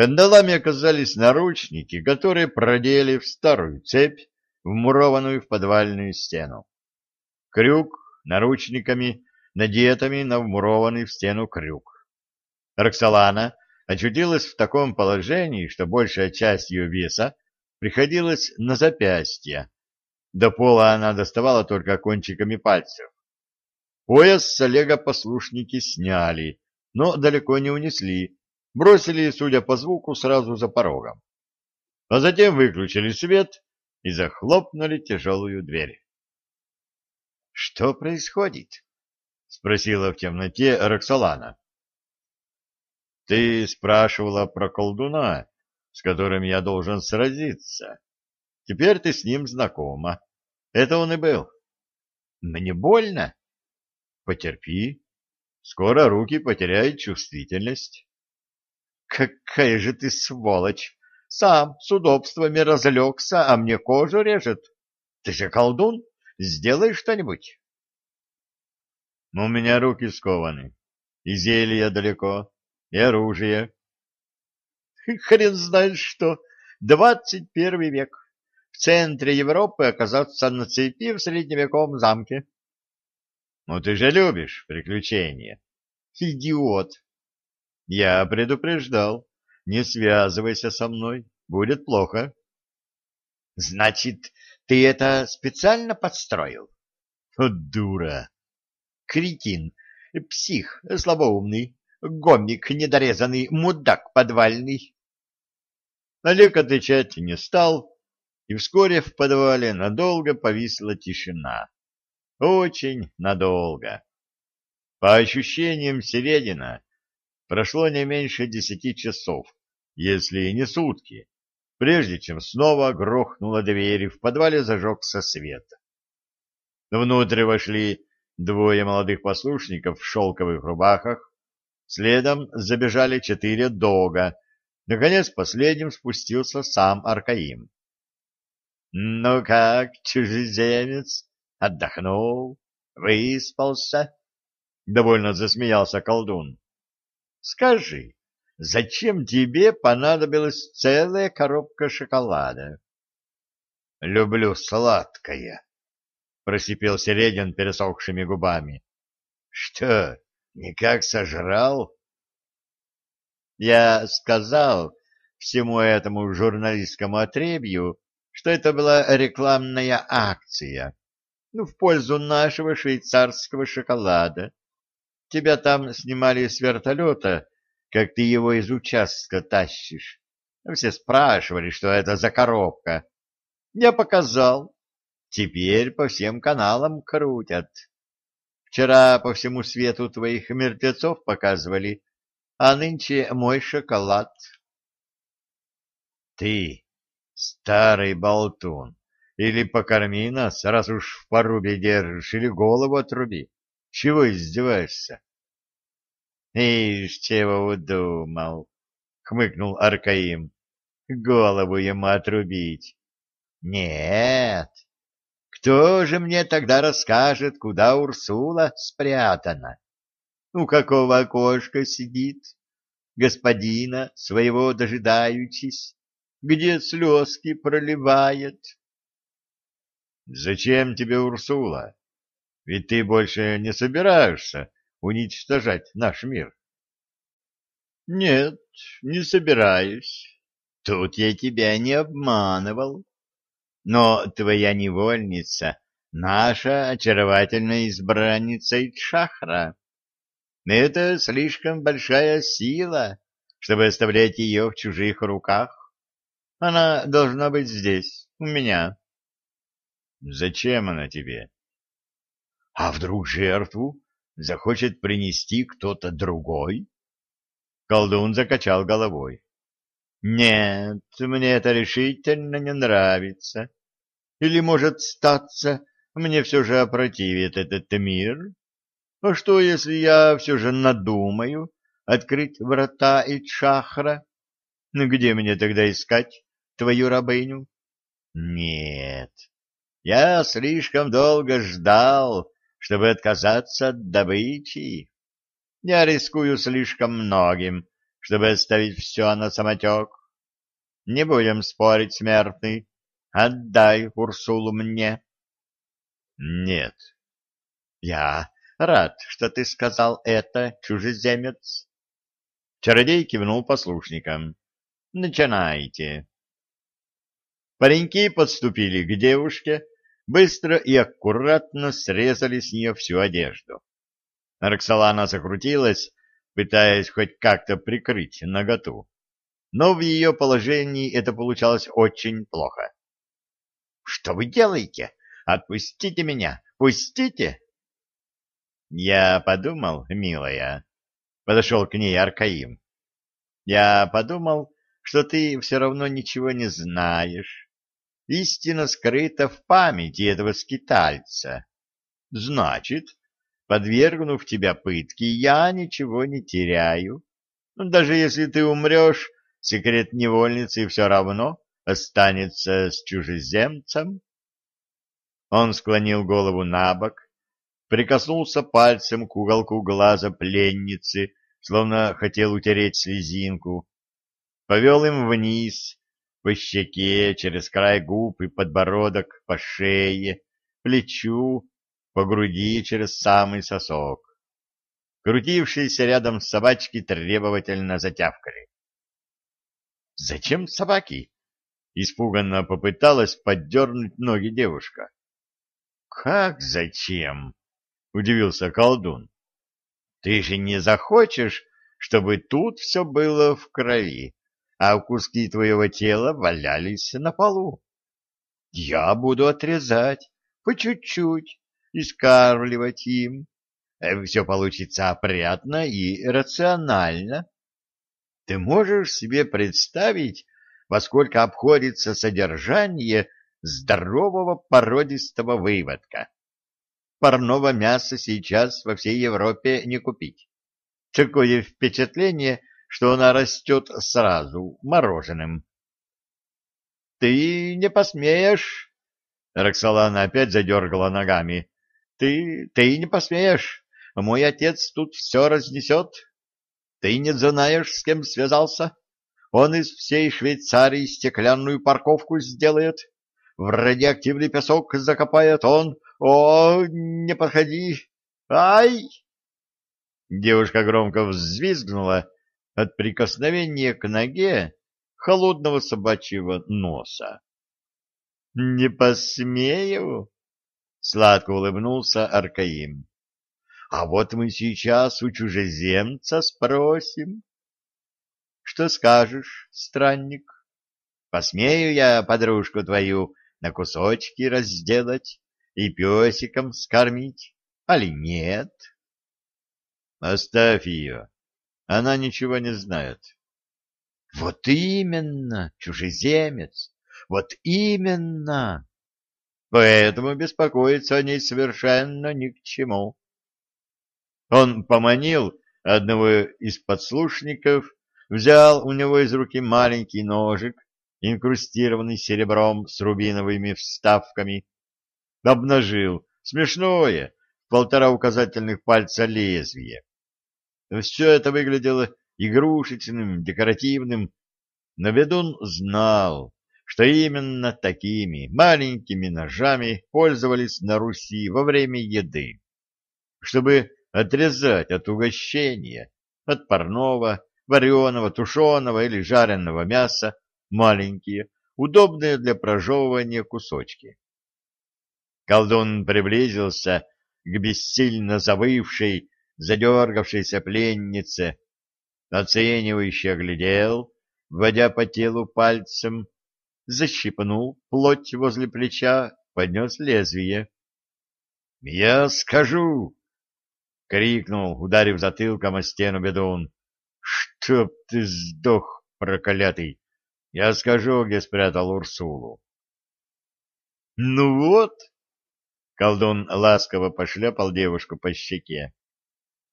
Кандалами оказались наручники, которые продели в старую цепь, вмурованную в подвальную стену. Крюк наручниками, надетыми на вмурованный в стену крюк. Роксолана очутилась в таком положении, что большая часть ее веса приходилась на запястье. До пола она доставала только кончиками пальцев. Пояс с Олега послушники сняли, но далеко не унесли, бросили, судя по звуку, сразу за порогом. А затем выключили свет и захлопнули тяжелую дверь. — Что происходит? — спросила в темноте Роксолана. — Ты спрашивала про колдуна, с которым я должен сразиться. Теперь ты с ним знакома. Это он и был. — Мне больно? — Потерпи. Скоро руки потеряют чувствительность. Какая же ты сволочь! Сам с удобствами разлегся, а мне кожу режет. Ты же колдун, сделай что-нибудь. У меня руки скованы, и зелья далеко, и оружие. Хрен знает что, двадцать первый век. В центре Европы оказаться на цепи в средневековом замке. Ну ты же любишь приключения. Идиот! Я предупреждал. Не связывайся со мной, будет плохо. Значит, ты это специально подстроил? О, дура! Кретин, псих слабоумный, гомик недорезанный, мудак подвальный. Олег отвечать не стал, и вскоре в подвале надолго повисла тишина. Очень надолго. По ощущениям Середина, прошло не меньше десяти часов, если не сутки, прежде чем снова грохнула дверь и в подвале зажегся свет. Внутрь вошли двое молодых послушников в шелковых рубахах, следом забежали четыре дога, наконец последним спустился сам Аркаим. — Ну как, чужеземец, отдохнул, выспался? — довольно засмеялся колдун. Скажи, зачем тебе понадобилась целая коробка шоколада? — Люблю сладкое, — просипел Середин пересохшими губами. — Что, никак сожрал? Я сказал всему этому журналистскому отребью, что это была рекламная акция, ну, в пользу нашего швейцарского шоколада. Тебя там снимали с вертолета, как ты его из участка тащишь. Все спрашивали, что это за коробка. Я показал. Теперь по всем каналам крутят. Вчера по всему свету твоих мертвецов показывали, а нынче мой шоколад. Ты, старый болтун, или покорми нас, раз уж в порубе держишь, или голову отруби. Чего издеваешься? — Ишь, чего удумал, — хмыкнул Аркаим. — Голову ему отрубить. — Нет. Кто же мне тогда расскажет, куда Урсула спрятана? У какого окошка сидит? Господина своего дожидаючись, где слезки проливает? — Зачем тебе Урсула? Ведь ты больше не собираешься уничтожать наш мир. Нет, не собираюсь. Тут я тебя не обманывал. Но твоя невольница — наша очаровательная избранница Итшахра. Это слишком большая сила, чтобы оставлять ее в чужих руках. Она должна быть здесь, у меня. Зачем она тебе? А вдруг жертву захочет принести кто-то другой? Колдун закачал головой. Нет, мне это решительно не нравится. Или, может, статься, мне все же опротивит этот мир? А что, если я все же надумаю открыть врата Ичахра? Ну, где мне тогда искать твою рабыню? Нет, я слишком долго ждал, чтобы отказаться от добычи. Я рискую слишком многим, чтобы оставить все на самотек. Не будем спорить, смертный. Отдай Урсулу мне. Нет. Я рад, что ты сказал это, чужеземец. Чародей кивнул послушникам. Начинайте. Пареньки подступили к девушке, быстро и аккуратно срезали с нее всю одежду. Роксолана закрутилась, пытаясь хоть как-то прикрыть наготу. Но в ее положении это получалось очень плохо. — Что вы делаете? Отпустите меня! Пустите! — Я подумал, милая, — подошел к ней Аркаим. — Я подумал, что ты все равно ничего не знаешь истина скрыта в памяти этого скитальца. Значит, подвергнув тебя пытке, я ничего не теряю. Даже если ты умрешь, секрет невольницы все равно останется с чужеземцем. Он склонил голову на бок, прикоснулся пальцем к уголку глаза пленницы, словно хотел утереть слезинку, повел им вниз, по щеке, через край губ и подбородок, по шее, плечу, по груди через самый сосок. Крутившиеся рядом собачки требовательно затявкали. «Зачем собаки?» — испуганно попыталась поддернуть ноги девушка. «Как зачем?» — удивился колдун. «Ты же не захочешь, чтобы тут все было в крови?» А куски твоего тела валялись на полу. Я буду отрезать по чуть-чуть и скармливать им. Все получится опрятно и рационально. Ты можешь себе представить, во сколько обходится содержание здорового породистого выводка? Парного мяса сейчас во всей Европе не купить. Такое впечатление, что она растет сразу, мороженым. — Ты не посмеешь! — Роксолана опять задергала ногами. — Ты, ты не посмеешь! Мой отец тут все разнесет. Ты не знаешь, с кем связался? Он из всей Швейцарии стеклянную парковку сделает, в радиоактивный песок закопает он. О, не подходи! Ай! Девушка громко взвизгнула от прикосновения к ноге холодного собачьего носа. — Не посмею! — сладко улыбнулся Аркаим. — А вот мы сейчас у чужеземца спросим. — Что скажешь, странник? Посмею я подружку твою на кусочки разделать и песиком скормить, али нет? — Оставь ее, она ничего не знает. Вот именно, чужеземец, вот именно. Поэтому беспокоиться о ней совершенно ни к чему. Он поманил одного из подслушников, взял у него из руки маленький ножик, инкрустированный серебром с рубиновыми вставками, обнажил смешное полтора указательных пальца лезвие все это выглядело игрушечным, декоративным, но ведун знал, что именно такими маленькими ножами пользовались на Руси во время еды, чтобы отрезать от угощения, от парного, вареного, тушеного или жареного мяса маленькие, удобные для прожевывания кусочки. Колдун приблизился к бессильно завывшей задергавшейся пленнице, оценивающе оглядел, вводя по телу пальцем, защипнул плоть возле плеча, поднес лезвие. — Я скажу! — крикнул, ударив затылком о стену бедун. — Чтоб ты сдох, проклятый! Я скажу, где спрятал Урсулу. — Ну вот! — колдун ласково пошлепал девушку по щеке.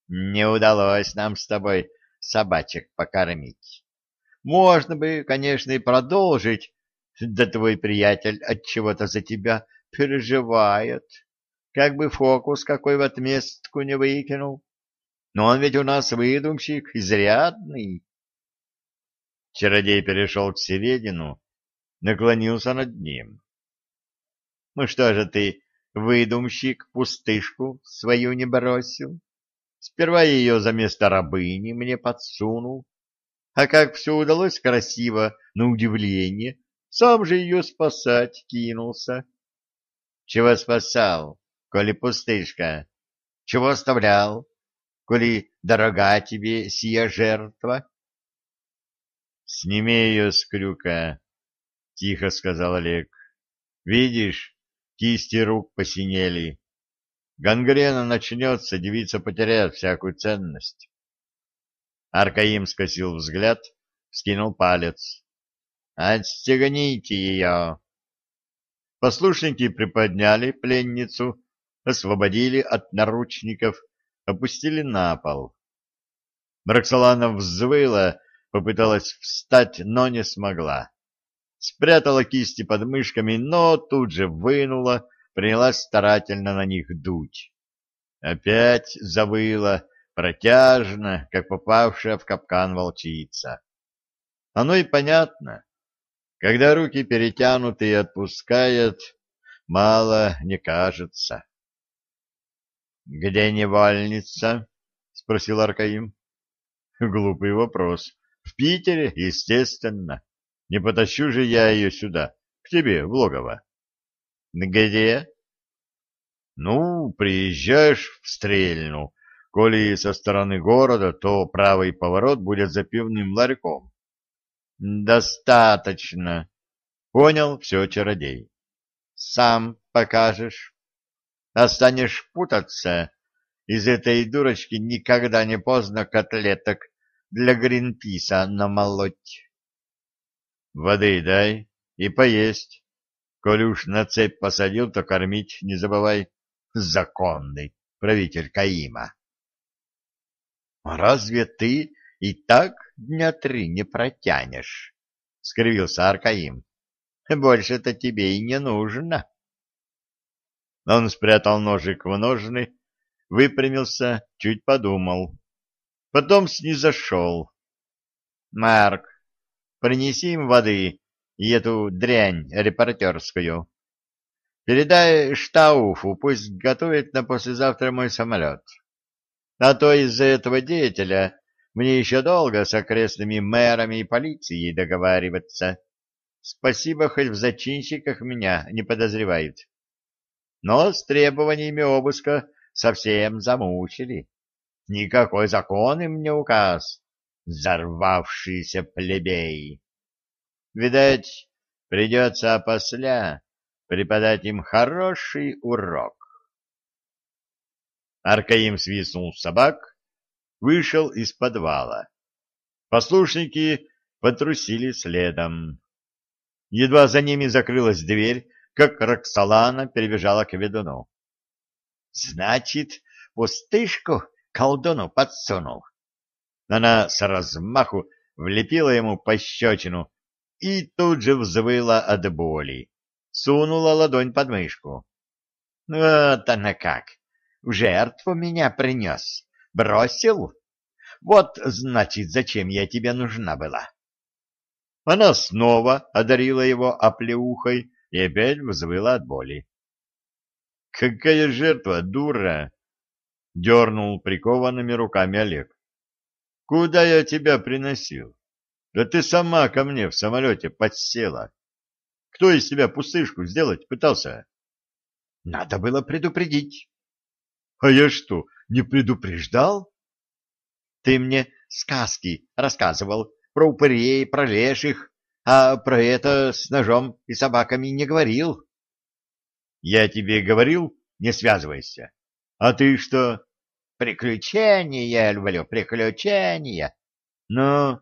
Не удалось нам с тобой собачек покормить. Можно бы, конечно, и продолжить, да твой приятель от чего-то за тебя переживает, как бы фокус какой в отместку не выкинул. Но он ведь у нас выдумщик изрядный. Чародей перешел к середину, наклонился над ним. — Ну что же ты, выдумщик, пустышку свою не бросил? Сперва ее за место рабыни мне подсунул, а как все удалось красиво, на удивление, сам же ее спасать кинулся. Чего спасал, коли пустышка? Чего оставлял, коли дорога тебе сия жертва? Сними ее с крюка, — тихо сказал Олег. Видишь, кисти рук посинели. Гангрена начнется, девица потеряет всякую ценность. Аркаим скосил взгляд, скинул палец. «Отстегните ее!» Послушники приподняли пленницу, освободили от наручников, опустили на пол. Роксолана взвыла, попыталась встать, но не смогла. Спрятала кисти под мышками, но тут же вынула, принялась старательно на них дуть. Опять завыла, протяжно, как попавшая в капкан волчица. Оно и понятно. Когда руки перетянуты и отпускает, мало не кажется. — Где невольница? — спросил Аркаим. — Глупый вопрос. В Питере, естественно. Не потащу же я ее сюда, к тебе, в логово. — Где? — Ну, приезжаешь в Стрельну. Коли со стороны города, то правый поворот будет за пивным ларьком. Достаточно. Понял все, чародей. Сам покажешь. Останешь путаться. Из этой дурочки никогда не поздно котлеток для Гринписа намолоть. Воды дай и поесть. Коли уж на цепь посадил, то кормить не забывай. Законный правитель Каима. Разве ты и так дня три не протянешь? — скривился Аркаим. — Больше-то тебе и не нужно. Он спрятал ножик в ножны, выпрямился, чуть подумал. Потом снизошел. — Марк, принеси им воды и эту дрянь репортерскую. Передай Штауфу, пусть готовит на послезавтра мой самолет. А то из-за этого деятеля мне еще долго с окрестными мэрами и полицией договариваться. Спасибо, хоть в зачинщиках меня не подозревают. Но с требованиями обыска совсем замучили. Никакой закон им не указ, взорвавшийся плебей. Видать, придется опосля преподать им хороший урок. Аркаим свистнул собак, вышел из подвала. Послушники потрусили следом. Едва за ними закрылась дверь, как Роксолана перебежала к ведуну. — Значит, пустышку колдуну подсунул. Она с размаху влепила ему пощечину и тут же взвыла от боли. Сунула ладонь под мышку. — Вот она как! жертву меня принес. Бросил? Вот, значит, зачем я тебе нужна была. Она снова одарила его оплеухой и опять взвыла от боли. — Какая жертва, дура! — дернул прикованными руками Олег. — Куда я тебя приносил? Да ты сама ко мне в самолете подсела. Кто из тебя пустышку сделать пытался? — Надо было предупредить. А я что, не предупреждал? Ты мне сказки рассказывал про упырей, про леших, а про это с ножом и собаками не говорил. Я тебе говорил, не связывайся. А ты что? Приключения люблю, приключения. Ну,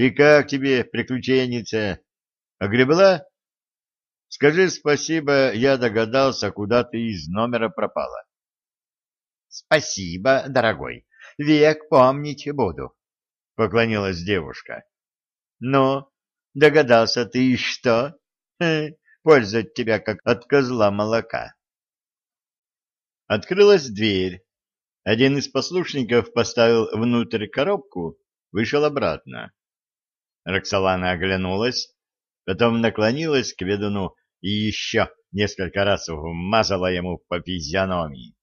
и как тебе приключенница? Огребла? Скажи спасибо, я догадался, куда ты из номера пропала. Спасибо, дорогой. Век помнить буду, — поклонилась девушка. Ну, догадался ты что? Польза от тебя как от козла молока. Открылась дверь. Один из послушников поставил внутрь коробку, вышел обратно. Роксолана оглянулась, потом наклонилась к ведуну и еще несколько раз вмазала ему по физиономии.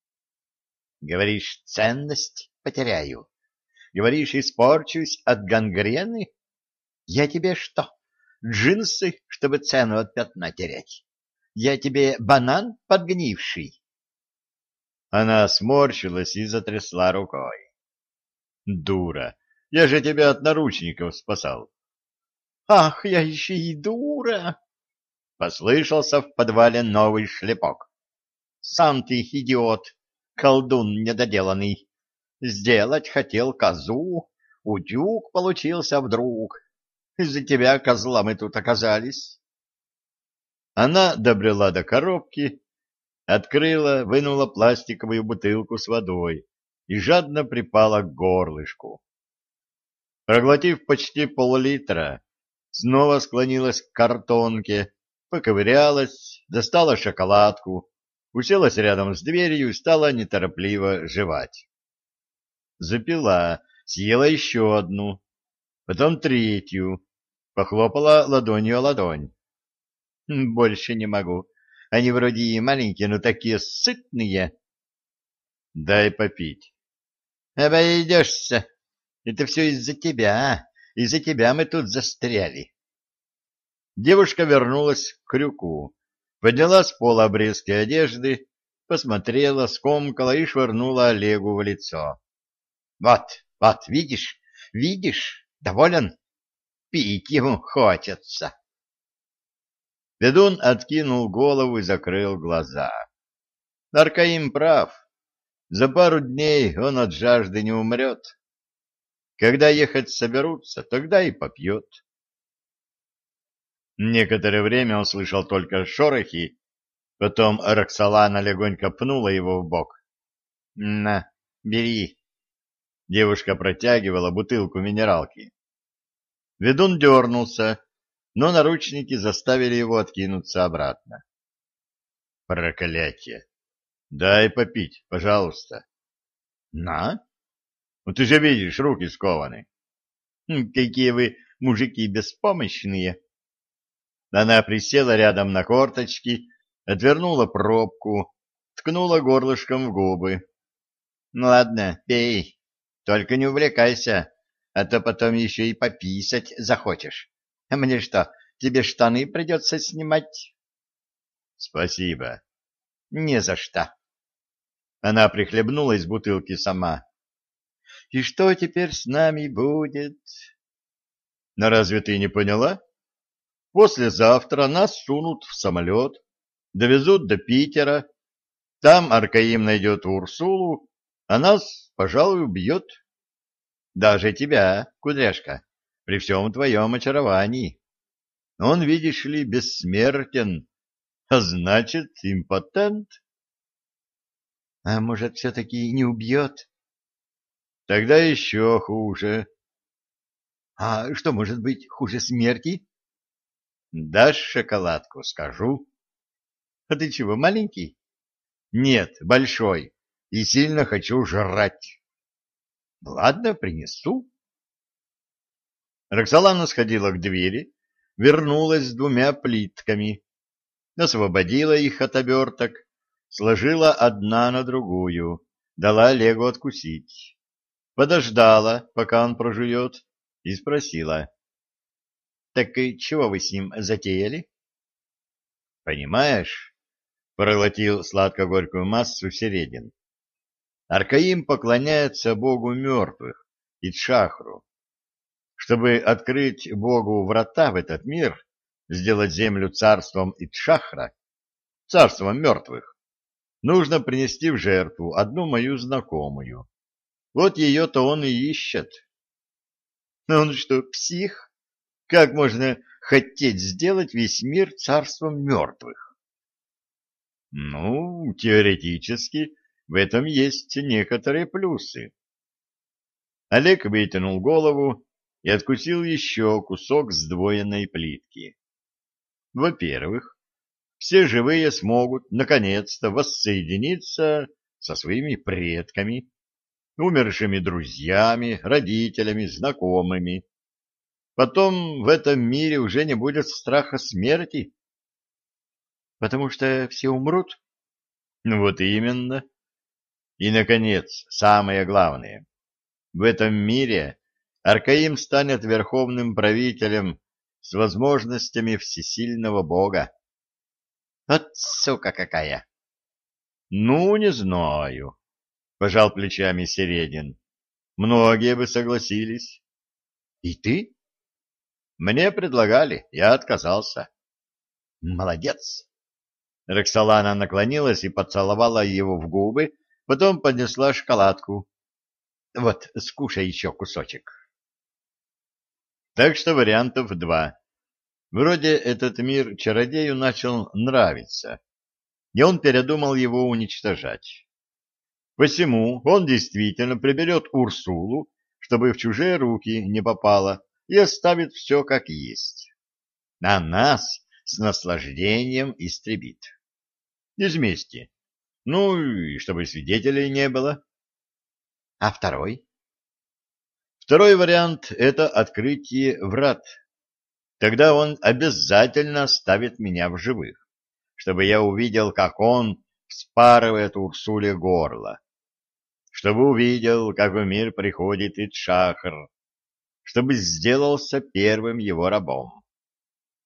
— Говоришь, ценность потеряю? Говоришь, испорчусь от гангрены? Я тебе что, джинсы, чтобы цену от пятна терять? Я тебе банан подгнивший? Она сморщилась и затрясла рукой. — Дура! Я же тебя от наручников спасал. — Ах, я еще и дура! — послышался в подвале новый шлепок. — Сам ты идиот, колдун недоделанный. Сделать хотел козу, утюг получился вдруг. Из-за тебя, козла, мы тут оказались. Она добрела до коробки, открыла, вынула пластиковую бутылку с водой и жадно припала к горлышку. Проглотив почти пол-литра, снова склонилась к картонке, поковырялась, достала шоколадку, уселась рядом с дверью и стала неторопливо жевать. Запила, съела еще одну, потом третью, похлопала ладонью о ладонь. Больше не могу. Они вроде и маленькие, но такие сытные. Дай попить. Обойдешься. Это все из-за тебя. Из-за тебя мы тут застряли. Девушка вернулась к крюку, подняла с пола обрезки одежды, посмотрела, скомкала и швырнула Олегу в лицо. — Вот, вот, видишь, видишь, доволен? Пить ему хочется. Ведун откинул голову и закрыл глаза. Аркаим прав. За пару дней он от жажды не умрет. Когда ехать соберутся, тогда и попьет. Некоторое время он слышал только шорохи, потом Роксолана легонько пнула его в бок. — На, бери. Девушка протягивала бутылку минералки. Ведун дернулся, но наручники заставили его откинуться обратно. Проклятие! Дай попить, пожалуйста. На? Ну ты же видишь, руки скованы. Какие вы мужики беспомощные. Она присела рядом на корточки, отвернула пробку, ткнула горлышком в губы. Ну ладно, пей, только не увлекайся, а то потом еще и пописать захочешь. А мне что, тебе штаны придется снимать? — Спасибо. — Не за что. Она прихлебнула из бутылки сама. — И что теперь с нами будет? — Но разве ты не поняла? Послезавтра нас сунут в самолет, довезут до Питера, там Аркаим найдет Урсулу, а нас, пожалуй, убьет. Даже тебя, кудряшка при всем твоем очаровании. Он, видишь ли, бессмертен, а значит, импотент. А может, все-таки не убьет? Тогда еще хуже. А что может быть хуже смерти? Дашь шоколадку, скажу. А ты чего, маленький? Нет, большой, и сильно хочу жрать. Ладно, принесу. Роксолана сходила к двери, вернулась с двумя плитками, освободила их от оберток, сложила одна на другую, дала Олегу откусить. Подождала, пока он прожует, и спросила. — Так и чего вы с ним затеяли? — Понимаешь, — проглотил сладко-горькую массу Середин. Аркаим поклоняется богу мертвых, Итшахру. Чтобы открыть Богу врата в этот мир, сделать землю царством Итшахра, царством мертвых, нужно принести в жертву одну мою знакомую. Вот ее-то он и ищет. Он что, псих? Как можно хотеть сделать весь мир царством мертвых? Ну, теоретически, в этом есть некоторые плюсы. Олег вытянул голову и откусил еще кусок сдвоенной плитки. Во-первых, все живые смогут наконец-то воссоединиться со своими предками, умершими друзьями, родителями, знакомыми. Потом в этом мире уже не будет страха смерти. Потому что все умрут? Ну вот именно. И, наконец, самое главное. В этом мире Аркаим станет верховным правителем с возможностями всесильного бога. Вот сука какая! Ну, не знаю, — пожал плечами Середин. Многие бы согласились. И ты? Мне предлагали, я отказался. Молодец. Роксолана наклонилась и поцеловала его в губы, потом поднесла шоколадку. Вот, скушай еще кусочек. Так что вариантов два. Вроде этот мир чародею начал нравиться, и он передумал его уничтожать. Посему он действительно приберет Урсулу, чтобы в чужие руки не попало, и оставит все как есть. А нас с наслаждением истребит. Из мести. Ну, и чтобы свидетелей не было. А второй? Второй вариант — это открытие врат. Тогда он обязательно оставит меня в живых, чтобы я увидел, как он вспарывает Урсуле горло, чтобы увидел, как в мир приходит Итшахр, чтобы сделался первым его рабом.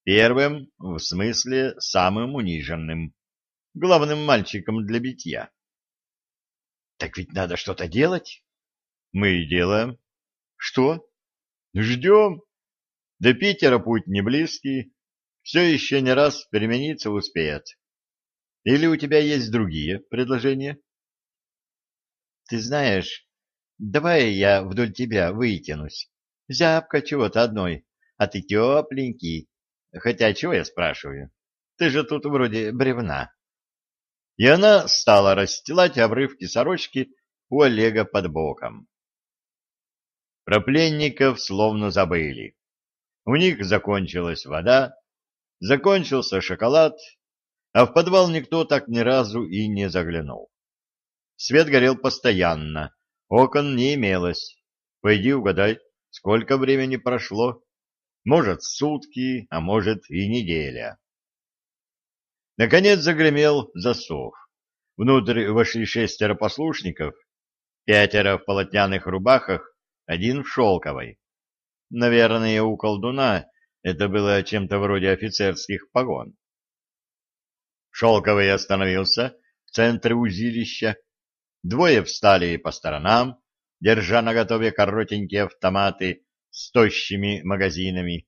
Первым, в смысле, самым униженным, главным мальчиком для битья. Так ведь надо что-то делать. Мы и делаем. Что? Ждем. До Питера путь не близкий, все еще не раз перемениться успеет. Или у тебя есть другие предложения? Ты знаешь, давай я вдоль тебя вытянусь. Зябка чего-то одной, а ты тепленький. Хотя чего я спрашиваю? Ты же тут вроде бревна. И она стала расстилать обрывки сорочки у Олега под боком. Про пленников словно забыли. У них закончилась вода, закончился шоколад, а в подвал никто так ни разу и не заглянул. Свет горел постоянно, окон не имелось. Пойди угадай, сколько времени прошло. Может, сутки, а может и неделя. Наконец загремел засов. Внутрь вошли шестеро послушников, пятеро в полотняных рубахах, один в шелковой. Наверное, у колдуна это было чем-то вроде офицерских погон. Шелковый остановился в центре узилища, Двое встали по сторонам, держа наготове коротенькие автоматы с тощими магазинами.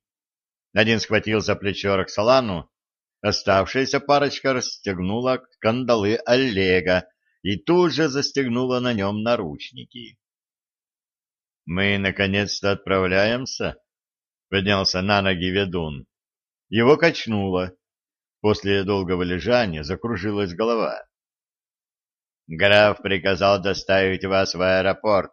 Один схватил за плечо Роксолану, оставшаяся парочка расстегнула кандалы Олега и тут же застегнула на нем наручники. — Мы наконец-то отправляемся? — поднялся на ноги ведун. Его качнуло. После долгого лежания закружилась голова. Граф приказал доставить вас в аэропорт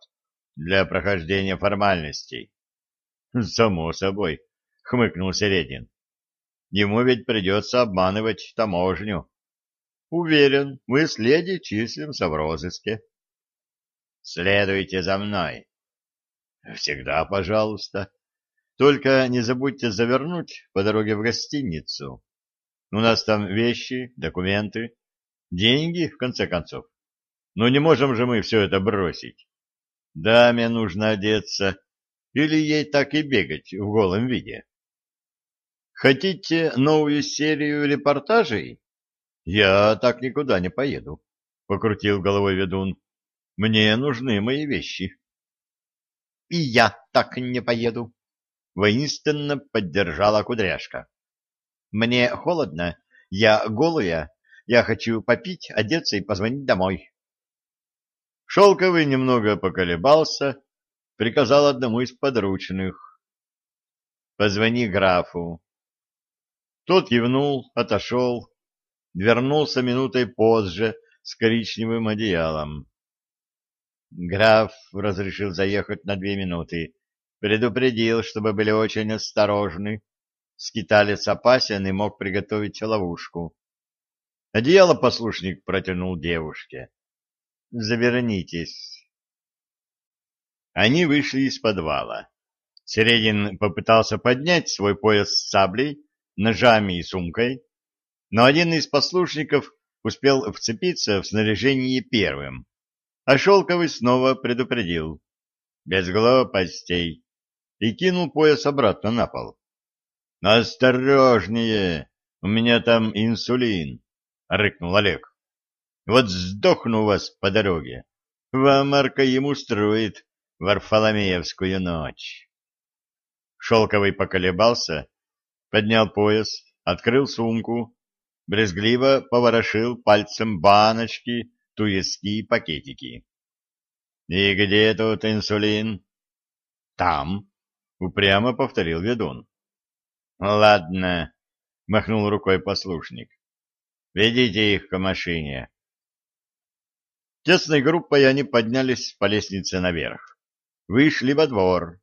для прохождения формальностей. — Само собой, — хмыкнул Середин. — Ему ведь придется обманывать таможню. Уверен, мы с леди числимся в розыске. — Следуйте за мной. — Всегда пожалуйста. Только не забудьте завернуть по дороге в гостиницу. У нас там вещи, документы, деньги, в конце концов. Но не можем же мы все это бросить. Даме нужно одеться, или ей так и бегать в голом виде. Хотите новую серию репортажей? Я так никуда не поеду, — покрутил головой ведун. Мне нужны мои вещи. И я так не поеду, — воинственно поддержала кудряшка. Мне холодно, я голая, я хочу попить, одеться и позвонить домой. Шелковый немного поколебался, приказал одному из подручных. «Позвони графу». Тот кивнул, отошел, вернулся минутой позже с коричневым одеялом. Граф разрешил заехать на две минуты, предупредил, чтобы были очень осторожны. Скиталец опасен и мог приготовить ловушку. Одеяло послушник протянул девушке. Завернитесь. Они вышли из подвала. Середин попытался поднять свой пояс с саблей, ножами и сумкой, но один из послушников успел вцепиться в снаряжение первым, а Шелковый снова предупредил. Без глупостей. И кинул пояс обратно на пол. «Осторожнее! У меня там инсулин!» — рыкнул Олег. «Вот сдохну вас по дороге. Вам Марка ему строит Варфоломеевскую ночь». Шелковый поколебался, поднял пояс, открыл сумку, брезгливо поворошил пальцем баночки, туески и пакетики. — И где тут инсулин? — Там, — упрямо повторил ведун. — Ладно, — махнул рукой послушник. — Ведите их к машине. Тесной группой они поднялись по лестнице наверх. Вышли во двор.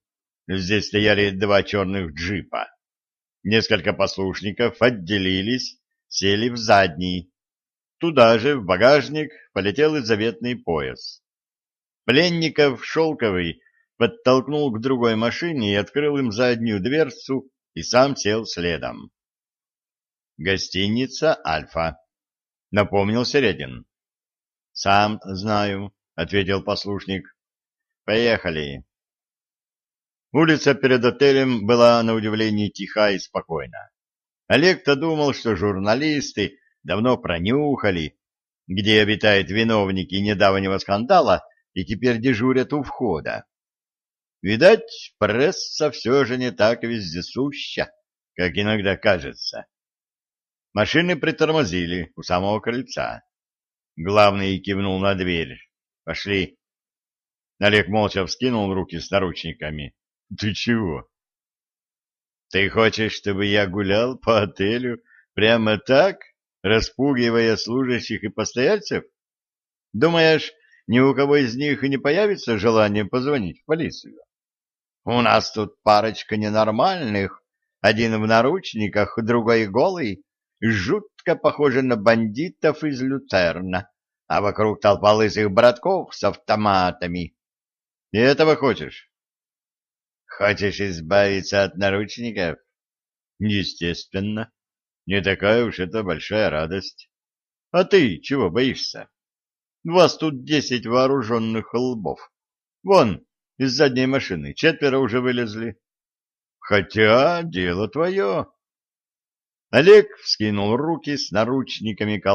Здесь стояли два черных джипа. Несколько послушников отделились сели в задний. Туда же, в багажник, полетел и заветный пояс. Пленников Шелковый подтолкнул к другой машине и открыл им заднюю дверцу, и сам сел следом. «Гостиница «Альфа», — напомнил Середин. «Сам знаю», — ответил послушник. «Поехали». Улица перед отелем была на удивление тиха и спокойна. Олег-то думал, что журналисты давно пронюхали, где обитают виновники недавнего скандала и теперь дежурят у входа. Видать, пресса все же не так вездесуща, как иногда кажется. Машины притормозили у самого крыльца. Главный кивнул на дверь. «Пошли». Олег молча вскинул руки с наручниками. «Ты чего?» Ты хочешь, чтобы я гулял по отелю прямо так, распугивая служащих и постояльцев? Думаешь, ни у кого из них и не появится желание позвонить в полицию? У нас тут парочка ненормальных, один в наручниках, другой голый, жутко похожи на бандитов из Люцерна, а вокруг толпа лысых братков с автоматами. И этого хочешь? Хочешь избавиться от наручников? Естественно. Не такая уж это большая радость. А ты чего боишься? Вас тут десять вооруженных лбов. Вон, из задней машины четверо уже вылезли. Хотя дело твое. Олег вскинул руки с наручниками к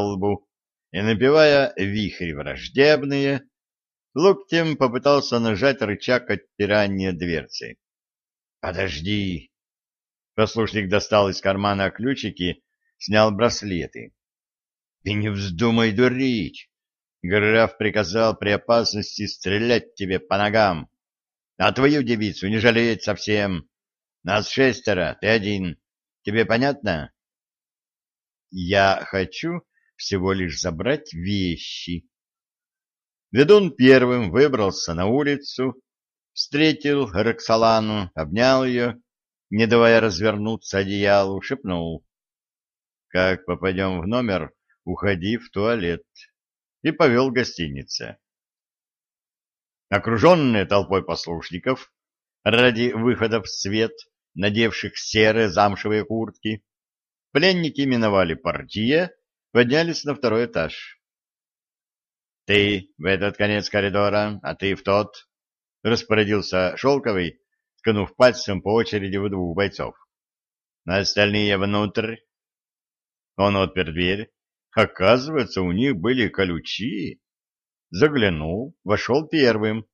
и, напевая вихри враждебные, локтем попытался нажать рычаг отпирания дверцы. Подожди. Послушник достал из кармана ключики, снял браслеты. Ты не вздумай дурить. Граф приказал при опасности стрелять тебе по ногам. А твою девицу не жалеет совсем. Нас шестеро, ты один. Тебе понятно? Я хочу всего лишь забрать вещи. Ведун первым выбрался на улицу, Встретил Роксолану, обнял ее, не давая развернуться одеялу, шепнул. «Как попадем в номер, уходи в туалет» и повел в гостинице. Окруженные толпой послушников, ради выхода в свет, надевших серые замшевые куртки, пленники миновали портье, поднялись на второй этаж. «Ты в этот конец коридора, а ты в тот», — распорядился Шелковый, ткнув пальцем по очереди в двух бойцов. «Остальные внутрь». Он отпер дверь. Оказывается, у них были колючи. Заглянул, вошел первым.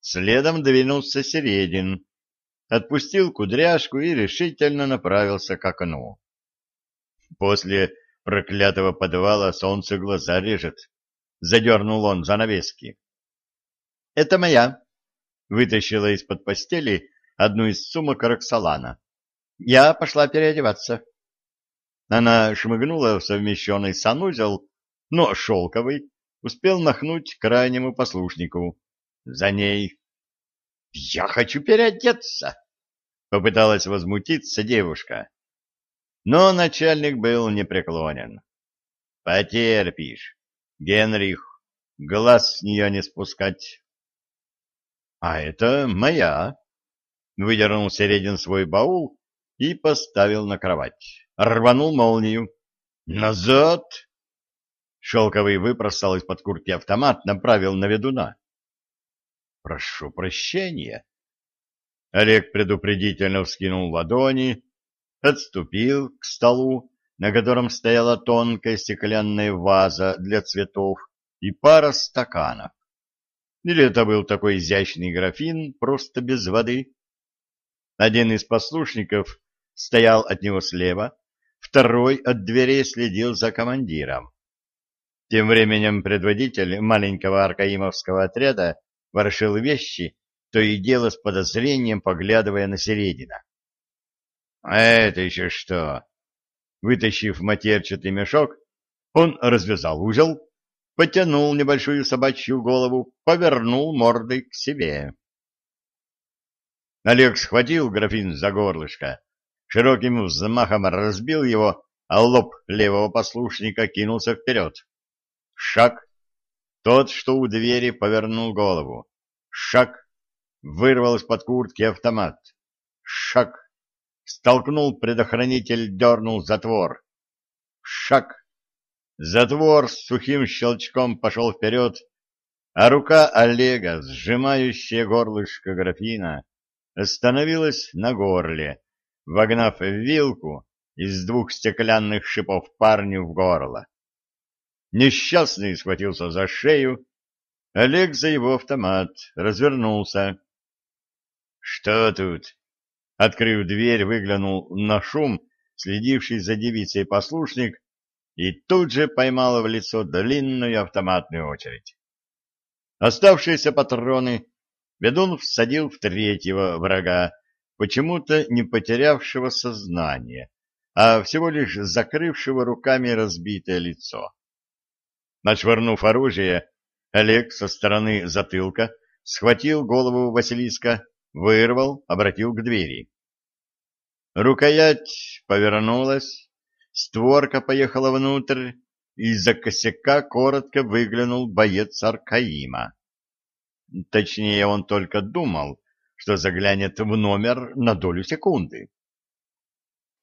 Следом двинулся Середин, отпустил кудряшку и решительно направился к окну. После проклятого подвала солнце глаза режет. Задернул он занавески. — Это моя, вытащила из-под постели одну из сумок Роксолана. Я пошла переодеваться. Она шмыгнула в совмещенный санузел, но шелковый успел махнуть крайнему послушнику. За ней. «Я хочу переодеться!» — попыталась возмутиться девушка. Но начальник был непреклонен. «Потерпишь, Генрих, глаз с нее не спускать». А это моя. выдернул Середин свой баул и поставил на кровать. Рванул молнию. «Назад!» Шелковый выпростал из-под куртки автомат, направил на ведуна. «Прошу прощения». Олег предупредительно вскинул ладони, отступил к столу, на котором стояла тонкая стеклянная ваза для цветов и пара стаканов. Или это был такой изящный графин, просто без воды? Один из послушников стоял от него слева, второй от дверей следил за командиром. Тем временем предводитель маленького аркаимовского отряда ворошил вещи, то и дело с подозрением поглядывая на середина. — А это еще что? Вытащив матерчатый мешок, он развязал узел, потянул небольшую собачью голову, повернул мордой к себе. Олег схватил графин за горлышко, широким взмахом разбил его, а лоб левого послушника кинулся вперед. Шаг. Тот, что у двери, повернул голову. Шаг. Вырвал из-под куртки автомат. Шаг. Столкнул предохранитель, дернул затвор. Шаг. Затвор с сухим щелчком пошел вперед, а рука Олега, сжимающая горлышко графина, остановилась на горле, вогнав вилку из двух стеклянных шипов парню в горло. Несчастный схватился за шею, Олег за его автомат развернулся. — Что тут? Открыв дверь, выглянул на шум, следивший за девицей послушник, и тут же поймал в лицо длинную автоматную очередь. Оставшиеся патроны ведун всадил в третьего врага, почему-то не потерявшего сознание, а всего лишь закрывшего руками разбитое лицо. Начвырнув оружие, Олег со стороны затылка схватил голову Василиска, вырвал, обратил к двери. Рукоять повернулась, створка поехала внутрь, из-за косяка коротко выглянул боец Аркаима. Точнее, он только думал, что заглянет в номер на долю секунды.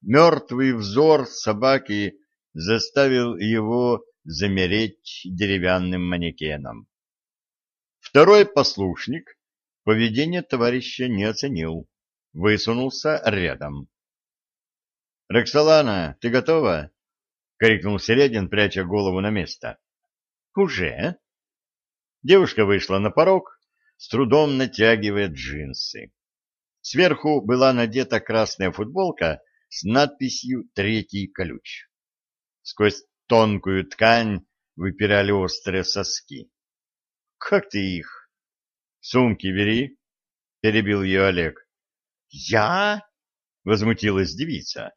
Мертвый взор собаки заставил его замереть деревянным манекеном. Второй послушник поведение товарища не оценил, высунулся рядом. — Роксолана, ты готова? — крикнул Середин, пряча голову на место. — Уже? Девушка вышла на порог, с трудом натягивая джинсы. Сверху была надета красная футболка с надписью «Третий ключ». Сквозь тонкую ткань выпирали острые соски. — Как ты их? — Сумки бери, — перебил ее Олег. — Я? — возмутилась девица.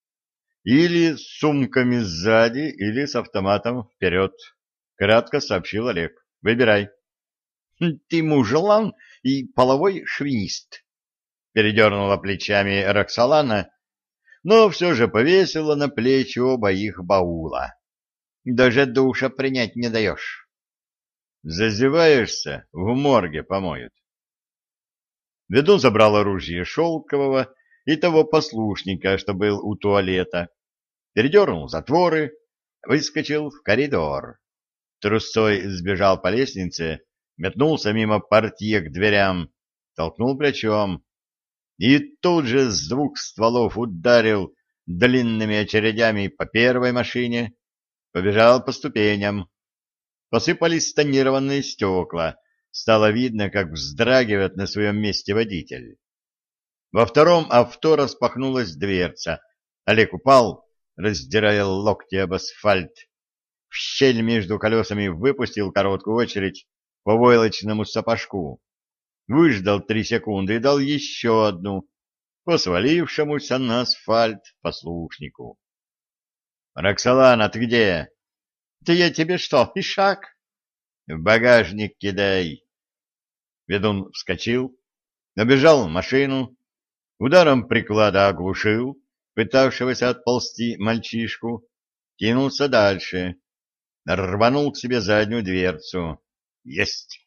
— Или с сумками сзади, или с автоматом вперед, — кратко сообщил Олег. — Выбирай. — Ты мужелан и половой швинист, — передернула плечами Роксолана, но все же повесила на плечи оба их баула. Даже душа принять не даешь. Зазеваешься, в морге помоют. Ведун забрал оружие Шелкового и того послушника, что был у туалета, передернул затворы, выскочил в коридор. Трусцой сбежал по лестнице, метнулся мимо портье к дверям, толкнул плечом и тут же с двух стволов ударил длинными очередями по первой машине, побежал по ступеням. Посыпались тонированные стекла, стало видно, как вздрагивает на своем месте водитель. Во втором авто распахнулась дверца. Олег упал, раздирая локти об асфальт. В щель между колесами выпустил короткую очередь по войлочному сапожку выждал три секунды и дал еще одну по свалившемуся на асфальт послушнику. — Роксолана, ты где? — Да я тебе что, и шаг? — В багажник кидай. Ведун вскочил, набежал машину, ударом приклада оглушил пытавшегося отползти мальчишку, кинулся дальше, рванул к себе заднюю дверцу. Есть!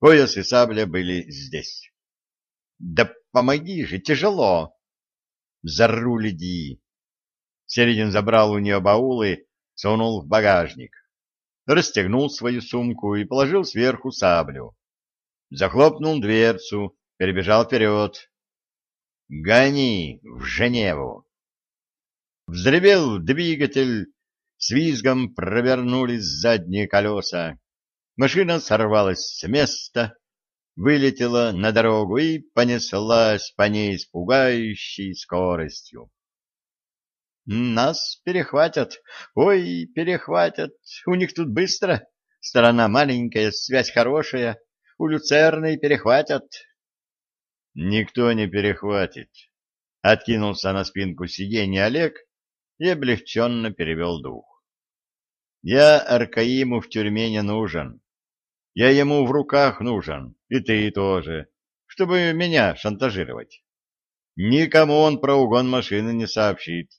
Пояс и сабля были здесь. — Да помоги же, тяжело. За руль иди. Середин забрал у нее баулы, сунул в багажник. Расстегнул свою сумку и положил сверху саблю. Захлопнул дверцу, перебежал вперед. «Гони в Женеву!» Взревел двигатель, с визгом провернулись задние колеса. Машина сорвалась с места, вылетела на дорогу и понеслась по ней с пугающей скоростью. Нас перехватят. Ой, перехватят. У них тут быстро. Сторона маленькая, связь хорошая. У люцерны перехватят. Никто не перехватит. Откинулся на спинку сиденья Олег и облегченно перевел дух. Я Аркаиму в тюрьме не нужен. Я ему в руках нужен, и ты тоже, чтобы меня шантажировать. Никому он про угон машины не сообщит.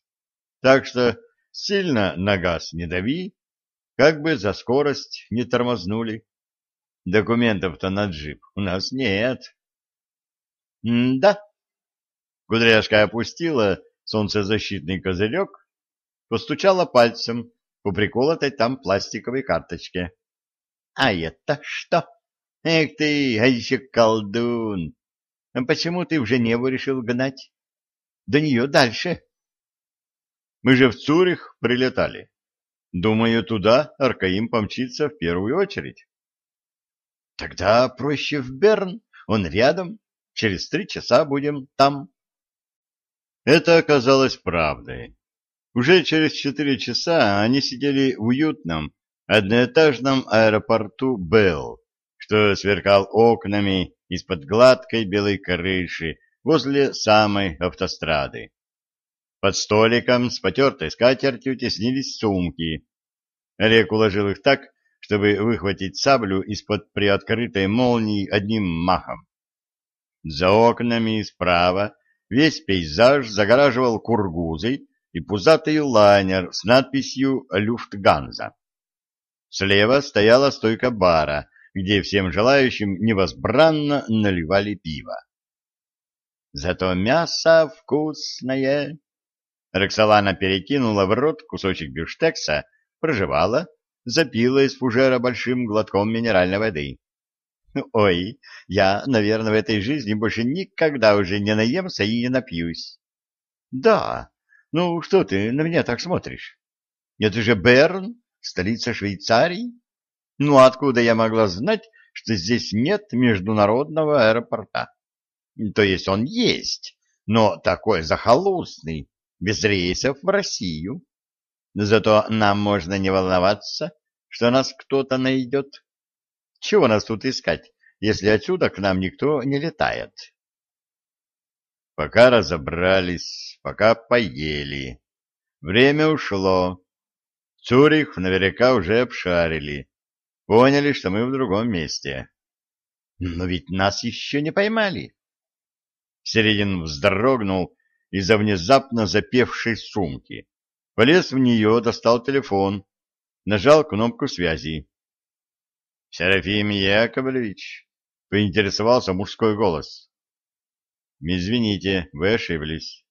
Так что сильно на газ не дави, как бы за скорость не тормознули. Документов-то на джип у нас нет. — Да. Кудряшка опустила солнцезащитный козырек, постучала пальцем по приколотой там пластиковой карточке. — А это что? Эх ты, а колдун! Почему ты в Женеву решил гнать? До нее дальше. Мы же в Цюрих прилетали. Думаю, туда Аркаим помчится в первую очередь. Тогда проще в Берн, он рядом. Через три часа будем там. Это оказалось правдой. Уже через четыре часа они сидели в уютном, одноэтажном аэропорту Белл, что сверкал окнами из-под гладкой белой крыши возле самой автострады. Под столиком с потертой скатертью теснились сумки. Олег уложил их так, чтобы выхватить саблю из-под приоткрытой молнии одним махом. За окнами справа весь пейзаж загораживал кургузой и пузатый лайнер с надписью «Люфтганза». Слева стояла стойка бара, где всем желающим невозбранно наливали пиво. «Зато мясо вкусное!» Роксолана перекинула в рот кусочек бифштекса, прожевала, запила из фужера большим глотком минеральной воды. «Ой, я, наверное, в этой жизни больше никогда уже не наемся и не напьюсь». «Да, ну что ты на меня так смотришь? Это же Берн, столица Швейцарии. Ну откуда я могла знать, что здесь нет международного аэропорта? То есть он есть, но такой захолустный, без рейсов в Россию. Зато нам можно не волноваться, что нас кто-то найдет. Чего нас тут искать, если отсюда к нам никто не летает? Пока разобрались, пока поели. Время ушло. Цюрих наверняка уже обшарили. Поняли, что мы в другом месте. Но ведь нас еще не поймали. Середин вздрогнул из-за внезапно запевшей сумки. Полез в нее, достал телефон, нажал кнопку связи. — Серафим Яковлевич, — поинтересовался мужской голос. — Извините, вы ошиблись.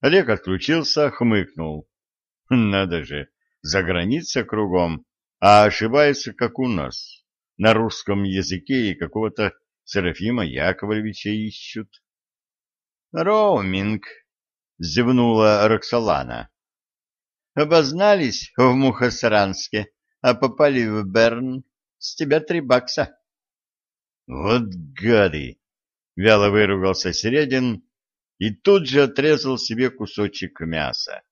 Олег отключился, хмыкнул. — Надо же, за граница кругом, а ошибается, как у нас. На русском языке и какого-то Серафима Яковлевича ищут. Роуминг, зевнула Роксолана. Обознались в Мухасранске, а попали в Берн. С тебя три бакса. Вот гады! Вяло выругался Середин и тут же отрезал себе кусочек мяса.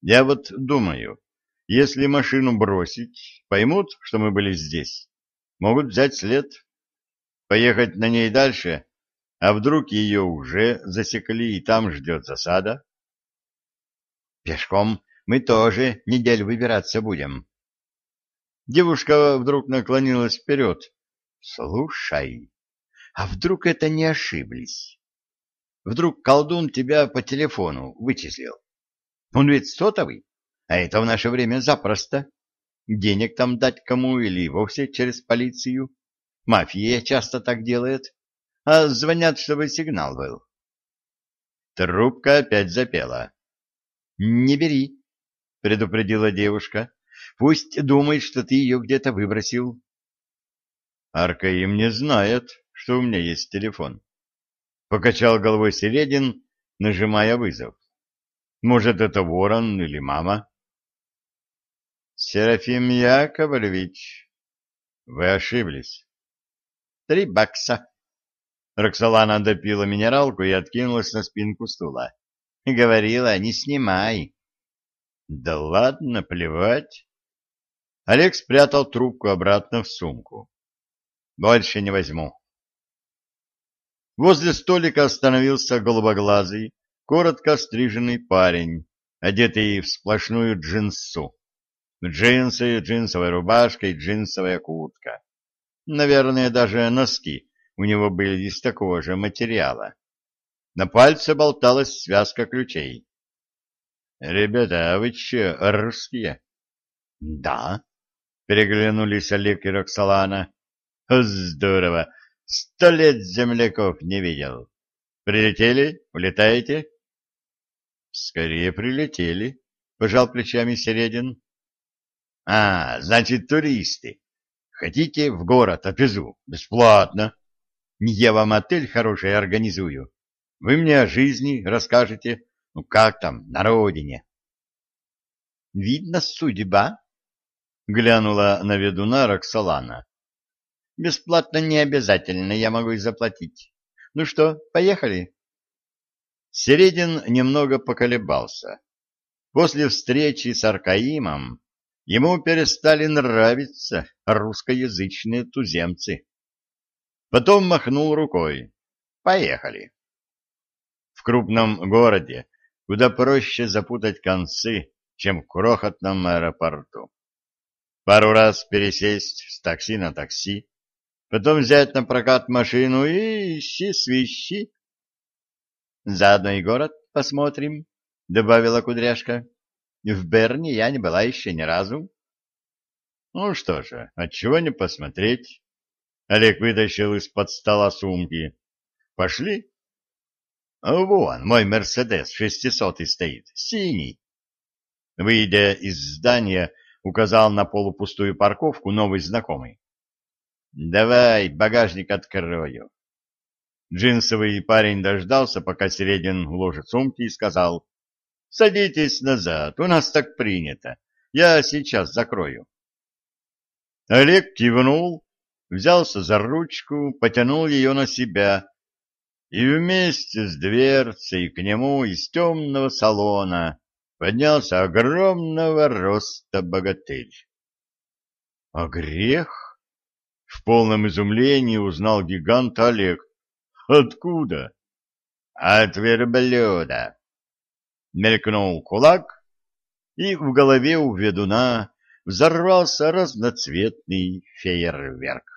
Я вот думаю, если машину бросить, поймут, что мы были здесь. Могут взять след. Поехать на ней дальше а вдруг ее уже засекли и там ждет засада? Пешком мы тоже неделю выбираться будем. Девушка вдруг наклонилась вперед. Слушай, а вдруг это не ошиблись? Вдруг колдун тебя по телефону вычислил? Он ведь сотовый, а это в наше время запросто. Денег там дать кому или вовсе через полицию. Мафия часто так делает. А звонят, чтобы сигнал был. Трубка опять запела. — Не бери, — предупредила девушка. — Пусть думает, что ты ее где-то выбросил. Аркаим не знает, что у меня есть телефон. Покачал головой Середин, нажимая вызов. Может, это ворон или мама? Серафим Яковлевич, вы ошиблись. Три бакса. Роксолана допила минералку и откинулась на спинку стула. Говорила, не снимай. Да ладно, плевать. Олег спрятал трубку обратно в сумку. Больше не возьму. Возле столика остановился голубоглазый, коротко стриженный парень, одетый в сплошную джинсу. Джинсы, джинсовая рубашка и джинсовая куртка. Наверное, даже носки у него были из такого же материала. На пальце болталась связка ключей. — Ребята, а вы че, русские? — Да, — переглянулись Олег и Роксолана. — Здорово! Сто лет земляков не видел. Прилетели? Улетаете? — Скорее прилетели, — пожал плечами Середин. — А, значит, туристы. Хотите в город, отвезу, бесплатно. Я вам отель хороший организую. Вы мне о жизни расскажете. Ну, как там, на родине? — Видно, судьба, — глянула на ведуна Роксолана. — Бесплатно не обязательно, я могу и заплатить. Ну что, поехали? Середин немного поколебался. После встречи с Аркаимом ему перестали нравиться русскоязычные туземцы. Потом махнул рукой. Поехали. В крупном городе, куда проще запутать концы, чем в крохотном аэропорту. Пару раз пересесть с такси на такси, потом взять на прокат машину и ищи-свищи. — Заодно и город посмотрим, — добавила Кудряшка. — В Берне я не была еще ни разу. — Ну что же, отчего не посмотреть? Олег вытащил из-под стола сумки. — Пошли? — Вон, мой «Мерседес» шестисотый стоит, синий. Выйдя из здания, указал на полупустую парковку новый знакомый. — Давай, багажник открою. Джинсовый парень дождался, пока Середин уложит сумки, и сказал, — Садитесь назад, у нас так принято. Я сейчас закрою. Олег кивнул, взялся за ручку, потянул ее на себя, и вместе с дверцей к нему из темного салона поднялся огромного роста богатырь. — А грех? — в полном изумлении узнал гигант Олег. — Откуда? — От верблюда. Мелькнул кулак, и в голове у ведуна взорвался разноцветный фейерверк.